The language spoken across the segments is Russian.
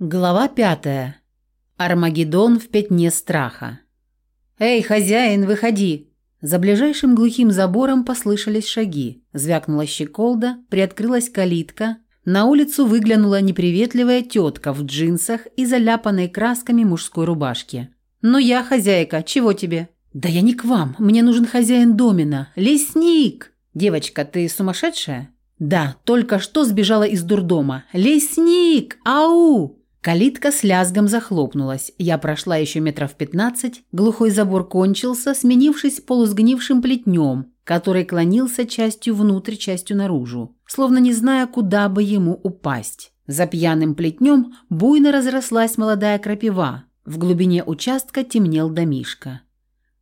Глава пятая. Армагеддон в пятне страха. «Эй, хозяин, выходи!» За ближайшим глухим забором послышались шаги. Звякнула щеколда, приоткрылась калитка. На улицу выглянула неприветливая тетка в джинсах и заляпанной красками мужской рубашке. «Ну я, хозяйка, чего тебе?» «Да я не к вам, мне нужен хозяин домина. Лесник!» «Девочка, ты сумасшедшая?» «Да, только что сбежала из дурдома. Лесник! Ау!» Калитка с лязгом захлопнулась. Я прошла еще метров пятнадцать, глухой забор кончился, сменившись полусгнившим плетнем, который клонился частью внутрь, частью наружу, словно не зная, куда бы ему упасть. За пьяным плетнем буйно разрослась молодая крапива. В глубине участка темнел домишка.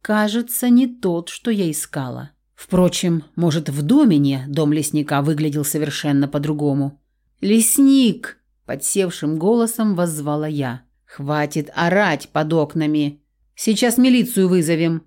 Кажется, не тот, что я искала. Впрочем, может, в домене дом лесника выглядел совершенно по-другому. «Лесник!» Подсевшим голосом воззвала я. «Хватит орать под окнами! Сейчас милицию вызовем!»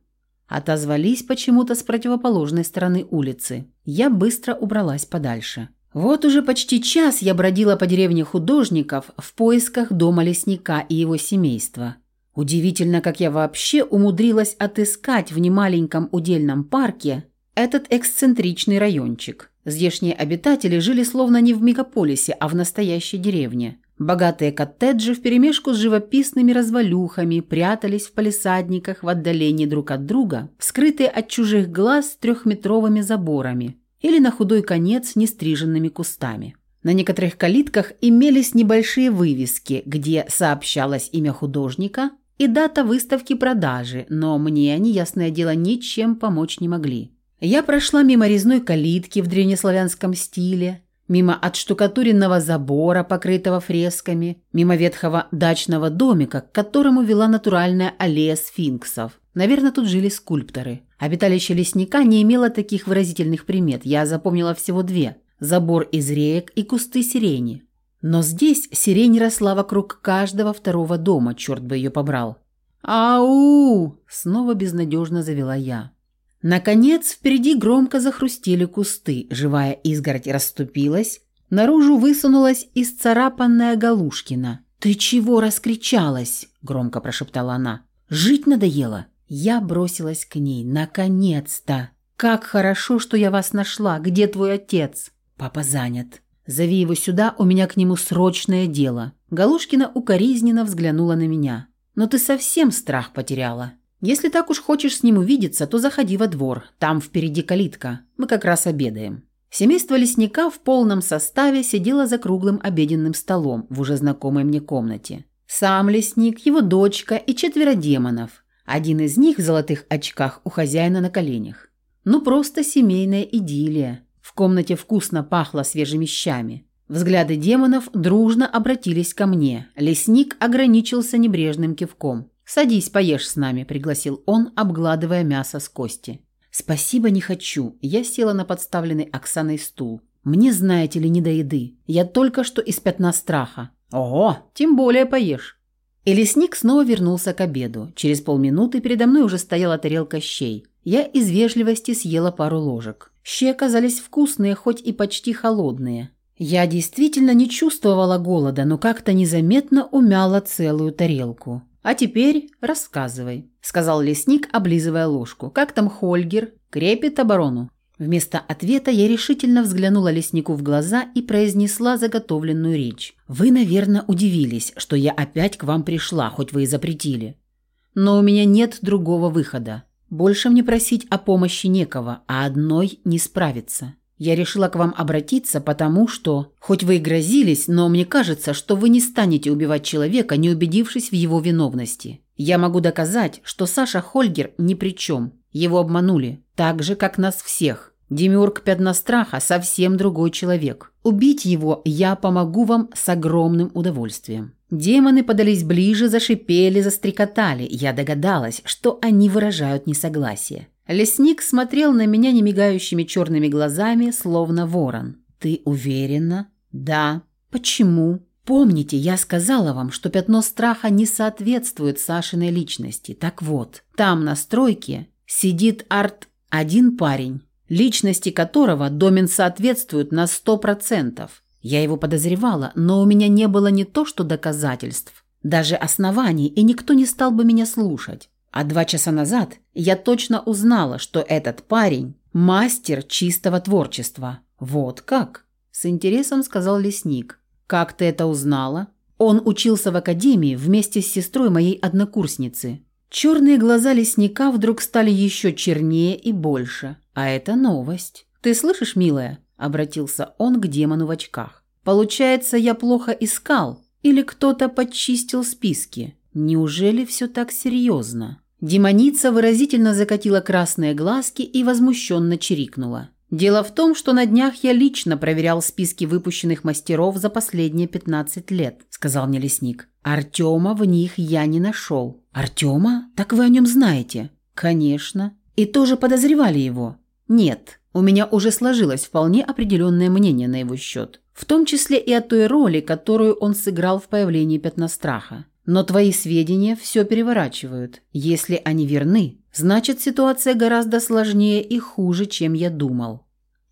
Отозвались почему-то с противоположной стороны улицы. Я быстро убралась подальше. Вот уже почти час я бродила по деревне художников в поисках дома лесника и его семейства. Удивительно, как я вообще умудрилась отыскать в немаленьком удельном парке этот эксцентричный райончик. Здешние обитатели жили словно не в мегаполисе, а в настоящей деревне. Богатые коттеджи вперемешку с живописными развалюхами прятались в палисадниках в отдалении друг от друга, скрытые от чужих глаз трехметровыми заборами или на худой конец нестриженными кустами. На некоторых калитках имелись небольшие вывески, где сообщалось имя художника и дата выставки продажи, но мне они, ясное дело, ничем помочь не могли. Я прошла мимо резной калитки в древнеславянском стиле, мимо отштукатуренного забора, покрытого фресками, мимо ветхого дачного домика, к которому вела натуральная аллея сфинксов. Наверное, тут жили скульпторы. Обиталище лесника не имело таких выразительных примет. Я запомнила всего две – забор из реек и кусты сирени. Но здесь сирень росла вокруг каждого второго дома, черт бы ее побрал. «Ау!» – снова безнадежно завела я. Наконец, впереди громко захрустели кусты, живая изгородь расступилась, наружу высунулась исцарапанная Галушкина. «Ты чего раскричалась?» – громко прошептала она. «Жить надоело?» Я бросилась к ней. «Наконец-то! Как хорошо, что я вас нашла! Где твой отец?» «Папа занят. Зови его сюда, у меня к нему срочное дело». Галушкина укоризненно взглянула на меня. «Но ты совсем страх потеряла. Если так уж хочешь с ним увидеться, то заходи во двор. Там впереди калитка. Мы как раз обедаем». Семейство лесника в полном составе сидело за круглым обеденным столом в уже знакомой мне комнате. Сам лесник, его дочка и четверо демонов. Один из них в золотых очках у хозяина на коленях. Ну просто семейная идиллия. В комнате вкусно пахло свежими щами. Взгляды демонов дружно обратились ко мне. Лесник ограничился небрежным кивком. «Садись, поешь с нами», – пригласил он, обгладывая мясо с кости. «Спасибо, не хочу». Я села на подставленный Оксаной стул. «Мне, знаете ли, не до еды. Я только что из пятна страха». «Ого, тем более поешь». И лесник снова вернулся к обеду. Через полминуты передо мной уже стояла тарелка щей. Я из вежливости съела пару ложек. Щи оказались вкусные, хоть и почти холодные. Я действительно не чувствовала голода, но как-то незаметно умяла целую тарелку. «А теперь рассказывай», – сказал лесник, облизывая ложку. «Как там Хольгер? Крепит оборону?» Вместо ответа я решительно взглянула леснику в глаза и произнесла заготовленную речь. «Вы, наверное, удивились, что я опять к вам пришла, хоть вы и запретили. Но у меня нет другого выхода. Больше мне просить о помощи некого, а одной не справиться. Я решила к вам обратиться, потому что, хоть вы и грозились, но мне кажется, что вы не станете убивать человека, не убедившись в его виновности. Я могу доказать, что Саша Хольгер ни при чем. Его обманули, так же, как нас всех. Демиург Пятностраха совсем другой человек. Убить его я помогу вам с огромным удовольствием. Демоны подались ближе, зашипели, застрекотали. Я догадалась, что они выражают несогласие. Лесник смотрел на меня немигающими черными глазами, словно ворон. «Ты уверена?» «Да». «Почему?» «Помните, я сказала вам, что пятно страха не соответствует Сашиной личности. Так вот, там на стройке сидит арт один парень, личности которого домен соответствует на сто процентов. Я его подозревала, но у меня не было не то что доказательств, даже оснований, и никто не стал бы меня слушать. А два часа назад я точно узнала, что этот парень – мастер чистого творчества. Вот как? С интересом сказал лесник. Как ты это узнала? Он учился в академии вместе с сестрой моей однокурсницы. Черные глаза лесника вдруг стали еще чернее и больше. А это новость. «Ты слышишь, милая?» – обратился он к демону в очках. «Получается, я плохо искал? Или кто-то подчистил списки? Неужели все так серьезно?» Демоница выразительно закатила красные глазки и возмущенно чирикнула. Дело в том, что на днях я лично проверял списки выпущенных мастеров за последние 15 лет, сказал мне лесник. Артема в них я не нашел. Артема? Так вы о нем знаете? Конечно. И тоже подозревали его? Нет. У меня уже сложилось вполне определенное мнение на его счет. В том числе и о той роли, которую он сыграл в появлении пятна страха. Но твои сведения все переворачивают. Если они верны, значит ситуация гораздо сложнее и хуже, чем я думал.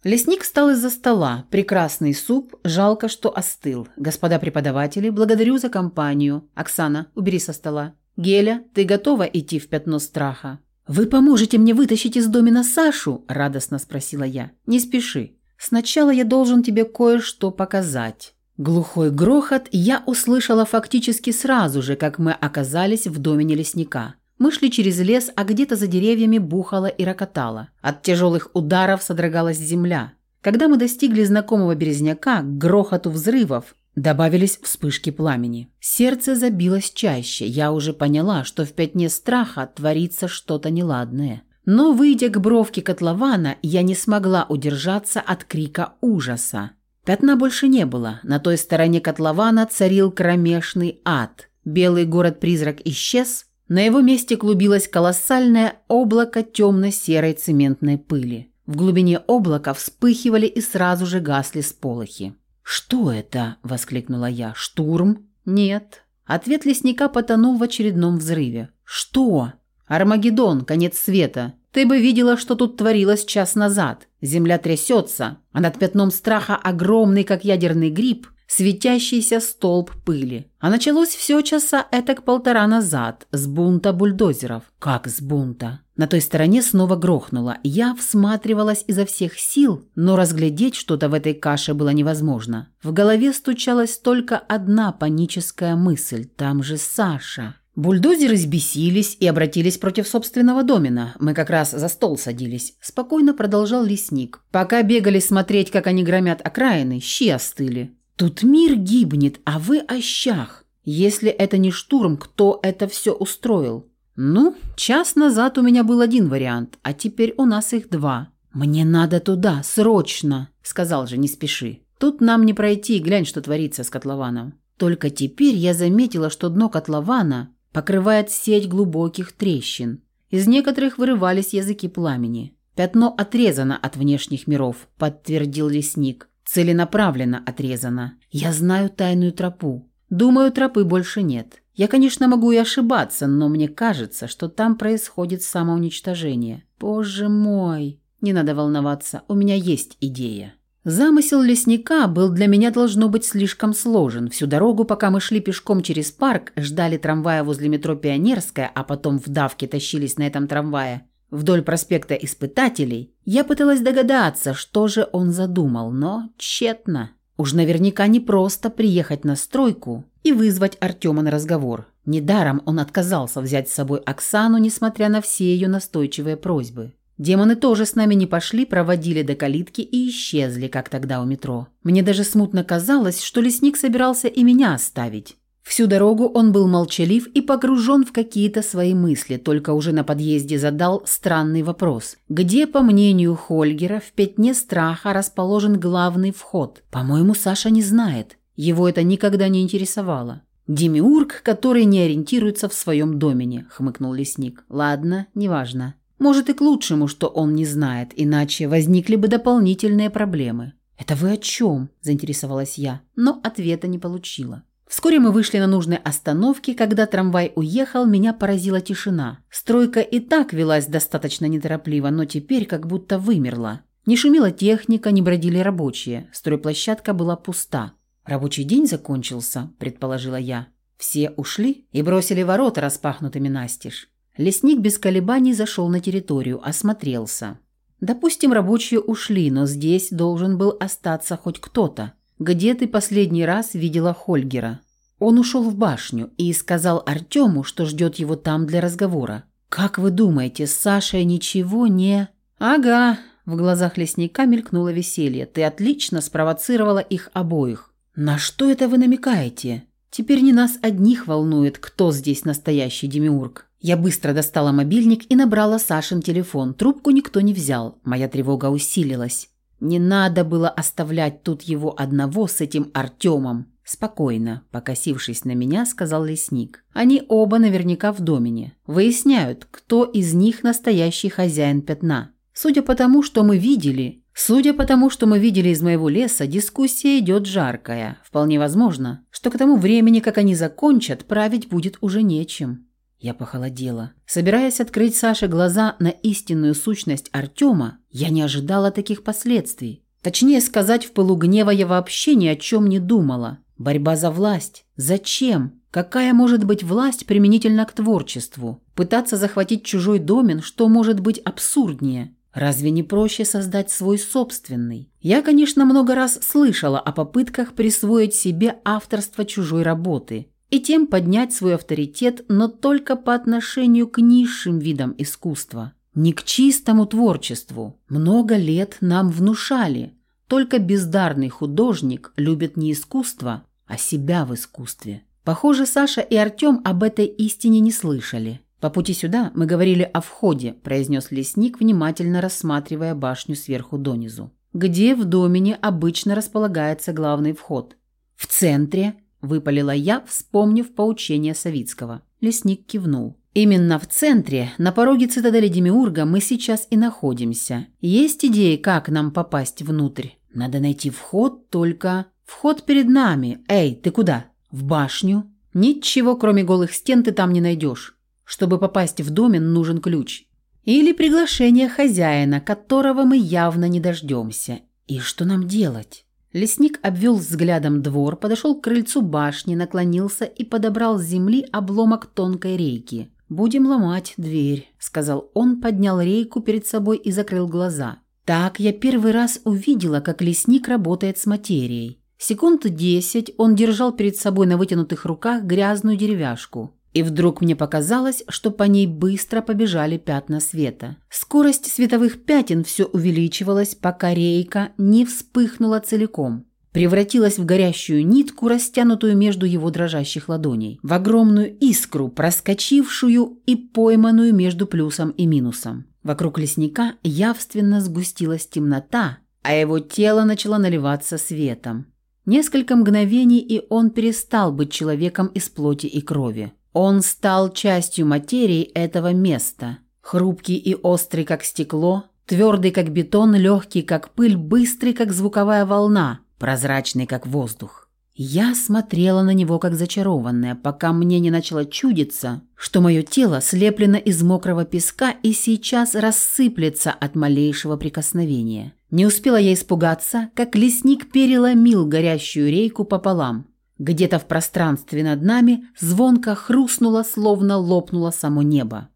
Лесник встал из-за стола. Прекрасный суп, жалко, что остыл. Господа преподаватели, благодарю за компанию. Оксана, убери со стола. Геля, ты готова идти в пятно страха? Вы поможете мне вытащить из домина Сашу? радостно спросила я. Не спеши. Сначала я должен тебе кое-что показать. Глухой грохот я услышала фактически сразу же, как мы оказались в домене лесника. Мы шли через лес, а где-то за деревьями бухало и рокотало. От тяжелых ударов содрогалась земля. Когда мы достигли знакомого березняка, к грохоту взрывов добавились вспышки пламени. Сердце забилось чаще. Я уже поняла, что в пятне страха творится что-то неладное. Но, выйдя к бровке котлована, я не смогла удержаться от крика ужаса. Пятна больше не было. На той стороне котлована царил кромешный ад. Белый город-призрак исчез, на его месте клубилось колоссальное облако темно-серой цементной пыли. В глубине облака вспыхивали и сразу же гасли сполохи. «Что это?» – воскликнула я. «Штурм?» «Нет». Ответ лесника потонул в очередном взрыве. «Что?» «Армагеддон, конец света. Ты бы видела, что тут творилось час назад. Земля трясется, а над пятном страха огромный, как ядерный гриб, светящийся столб пыли. А началось все часа этак полтора назад, с бунта бульдозеров. Как с бунта? На той стороне снова грохнуло. Я всматривалась изо всех сил, но разглядеть что-то в этой каше было невозможно. В голове стучалась только одна паническая мысль. Там же Саша. Бульдозеры сбесились и обратились против собственного домена. Мы как раз за стол садились. Спокойно продолжал лесник. Пока бегали смотреть, как они громят окраины, щи остыли. Тут мир гибнет, а вы о щах. Если это не штурм, кто это все устроил? Ну, час назад у меня был один вариант, а теперь у нас их два. Мне надо туда, срочно, сказал же, не спеши. Тут нам не пройти, глянь, что творится с котлованом. Только теперь я заметила, что дно котлована покрывает сеть глубоких трещин. Из некоторых вырывались языки пламени. Пятно отрезано от внешних миров, подтвердил лесник. Целенаправленно отрезано. Я знаю тайную тропу. Думаю, тропы больше нет. Я, конечно, могу и ошибаться, но мне кажется, что там происходит самоуничтожение. Боже мой! Не надо волноваться, у меня есть идея. Замысел лесника был для меня должно быть слишком сложен. Всю дорогу, пока мы шли пешком через парк, ждали трамвая возле метро Пионерская, а потом в давке тащились на этом трамвае, Вдоль проспекта Испытателей я пыталась догадаться, что же он задумал, но тщетно. Уж наверняка не просто приехать на стройку и вызвать Артема на разговор. Недаром он отказался взять с собой Оксану, несмотря на все ее настойчивые просьбы. Демоны тоже с нами не пошли, проводили до калитки и исчезли, как тогда у метро. Мне даже смутно казалось, что лесник собирался и меня оставить. Всю дорогу он был молчалив и погружен в какие-то свои мысли, только уже на подъезде задал странный вопрос. Где, по мнению Хольгера, в пятне страха расположен главный вход? По-моему, Саша не знает. Его это никогда не интересовало. «Демиург, который не ориентируется в своем домене», – хмыкнул лесник. «Ладно, неважно. Может и к лучшему, что он не знает, иначе возникли бы дополнительные проблемы». «Это вы о чем?» – заинтересовалась я, но ответа не получила. Вскоре мы вышли на нужной остановке, когда трамвай уехал, меня поразила тишина. Стройка и так велась достаточно неторопливо, но теперь как будто вымерла. Не шумела техника, не бродили рабочие. Стройплощадка была пуста. «Рабочий день закончился», – предположила я. Все ушли и бросили ворота распахнутыми настежь. Лесник без колебаний зашел на территорию, осмотрелся. Допустим, рабочие ушли, но здесь должен был остаться хоть кто-то. Где ты последний раз видела Хольгера? Он ушел в башню и сказал Артему, что ждет его там для разговора. Как вы думаете, Саша ничего не... Ага, в глазах лесника мелькнуло веселье. Ты отлично спровоцировала их обоих. На что это вы намекаете? Теперь не нас одних волнует, кто здесь настоящий демиург. Я быстро достала мобильник и набрала Сашин телефон. Трубку никто не взял. Моя тревога усилилась. Не надо было оставлять тут его одного с этим Артемом. Спокойно, покосившись на меня, сказал лесник. Они оба наверняка в домене. Выясняют, кто из них настоящий хозяин пятна. Судя по тому, что мы видели, судя по тому, что мы видели из моего леса, дискуссия идет жаркая. Вполне возможно, что к тому времени, как они закончат, править будет уже нечем. Я похолодела. Собираясь открыть Саше глаза на истинную сущность Артема, я не ожидала таких последствий. Точнее сказать, в пылу гнева я вообще ни о чем не думала. Борьба за власть. Зачем? Какая может быть власть применительно к творчеству? Пытаться захватить чужой домен, что может быть абсурднее? Разве не проще создать свой собственный? Я, конечно, много раз слышала о попытках присвоить себе авторство чужой работы – и тем поднять свой авторитет, но только по отношению к низшим видам искусства, не к чистому творчеству. Много лет нам внушали, только бездарный художник любит не искусство, а себя в искусстве. Похоже, Саша и Артем об этой истине не слышали. «По пути сюда мы говорили о входе», – произнес лесник, внимательно рассматривая башню сверху донизу. «Где в домене обычно располагается главный вход?» «В центре», выпалила я, вспомнив поучение Савицкого. Лесник кивнул. Именно в центре, на пороге цитадели Демиурга, мы сейчас и находимся. Есть идеи, как нам попасть внутрь? Надо найти вход, только... Вход перед нами. Эй, ты куда? В башню? Ничего, кроме голых стен, ты там не найдешь. Чтобы попасть в домен, нужен ключ. Или приглашение хозяина, которого мы явно не дождемся. И что нам делать? Лесник обвел взглядом двор, подошел к крыльцу башни, наклонился и подобрал с земли обломок тонкой рейки. «Будем ломать дверь», – сказал он, поднял рейку перед собой и закрыл глаза. Так я первый раз увидела, как лесник работает с материей. Секунд десять он держал перед собой на вытянутых руках грязную деревяшку. И вдруг мне показалось, что по ней быстро побежали пятна света. Скорость световых пятен все увеличивалась, пока рейка не вспыхнула целиком. Превратилась в горящую нитку, растянутую между его дрожащих ладоней, в огромную искру, проскочившую и пойманную между плюсом и минусом. Вокруг лесника явственно сгустилась темнота, а его тело начало наливаться светом. Несколько мгновений, и он перестал быть человеком из плоти и крови. Он стал частью материи этого места. Хрупкий и острый, как стекло, твердый, как бетон, легкий, как пыль, быстрый, как звуковая волна, прозрачный, как воздух. Я смотрела на него, как зачарованная, пока мне не начало чудиться, что мое тело слеплено из мокрого песка и сейчас рассыплется от малейшего прикосновения. Не успела я испугаться, как лесник переломил горящую рейку пополам – где-то в пространстве над нами звонко хрустнуло, словно лопнуло само небо.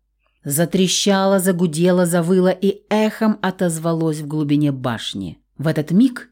Затрещало, загудело, завыло и эхом отозвалось в глубине башни. В этот миг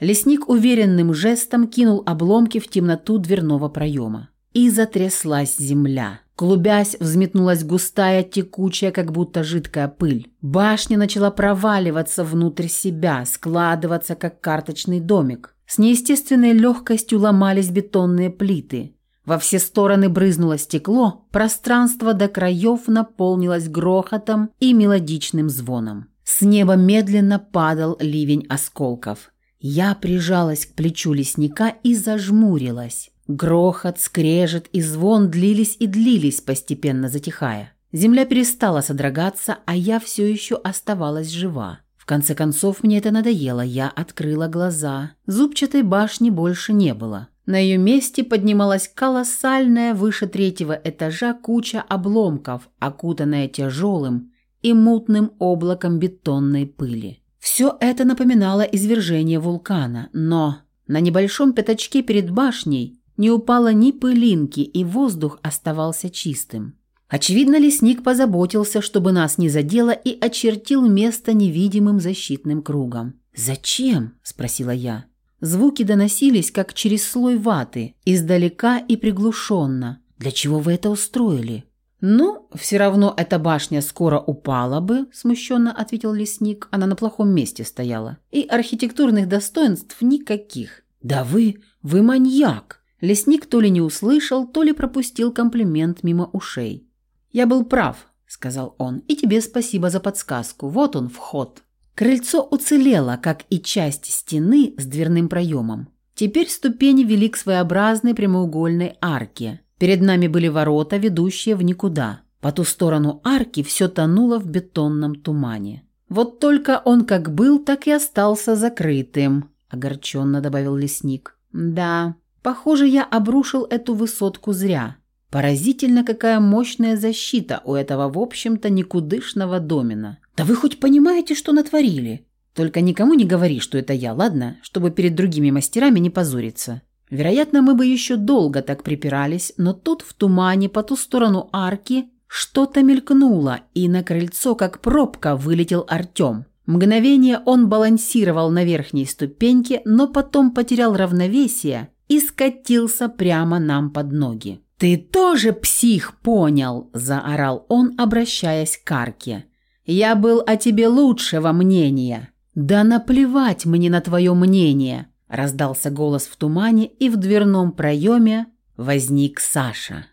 лесник уверенным жестом кинул обломки в темноту дверного проема. И затряслась земля. Клубясь, взметнулась густая, текучая, как будто жидкая пыль. Башня начала проваливаться внутрь себя, складываться, как карточный домик. С неестественной легкостью ломались бетонные плиты. Во все стороны брызнуло стекло, пространство до краев наполнилось грохотом и мелодичным звоном. С неба медленно падал ливень осколков. Я прижалась к плечу лесника и зажмурилась. Грохот, скрежет и звон длились и длились, постепенно затихая. Земля перестала содрогаться, а я все еще оставалась жива. В конце концов, мне это надоело, я открыла глаза. Зубчатой башни больше не было. На ее месте поднималась колоссальная выше третьего этажа куча обломков, окутанная тяжелым и мутным облаком бетонной пыли. Все это напоминало извержение вулкана, но на небольшом пятачке перед башней не упало ни пылинки, и воздух оставался чистым. Очевидно, лесник позаботился, чтобы нас не задело, и очертил место невидимым защитным кругом. «Зачем?» – спросила я. Звуки доносились, как через слой ваты, издалека и приглушенно. «Для чего вы это устроили?» «Ну, все равно эта башня скоро упала бы», – смущенно ответил лесник. Она на плохом месте стояла. «И архитектурных достоинств никаких». «Да вы... вы маньяк!» Лесник то ли не услышал, то ли пропустил комплимент мимо ушей. «Я был прав», – сказал он, – «и тебе спасибо за подсказку. Вот он, вход». Крыльцо уцелело, как и часть стены с дверным проемом. Теперь ступени вели к своеобразной прямоугольной арке. Перед нами были ворота, ведущие в никуда. По ту сторону арки все тонуло в бетонном тумане. «Вот только он как был, так и остался закрытым», – огорченно добавил лесник. «Да, похоже, я обрушил эту высотку зря. Поразительно, какая мощная защита у этого, в общем-то, никудышного домина. Да вы хоть понимаете, что натворили? Только никому не говори, что это я, ладно? Чтобы перед другими мастерами не позориться. Вероятно, мы бы еще долго так припирались, но тут в тумане по ту сторону арки что-то мелькнуло, и на крыльцо, как пробка, вылетел Артем. Мгновение он балансировал на верхней ступеньке, но потом потерял равновесие и скатился прямо нам под ноги. «Ты тоже псих понял!» – заорал он, обращаясь к Арке. «Я был о тебе лучшего мнения!» «Да наплевать мне на твое мнение!» – раздался голос в тумане, и в дверном проеме возник Саша.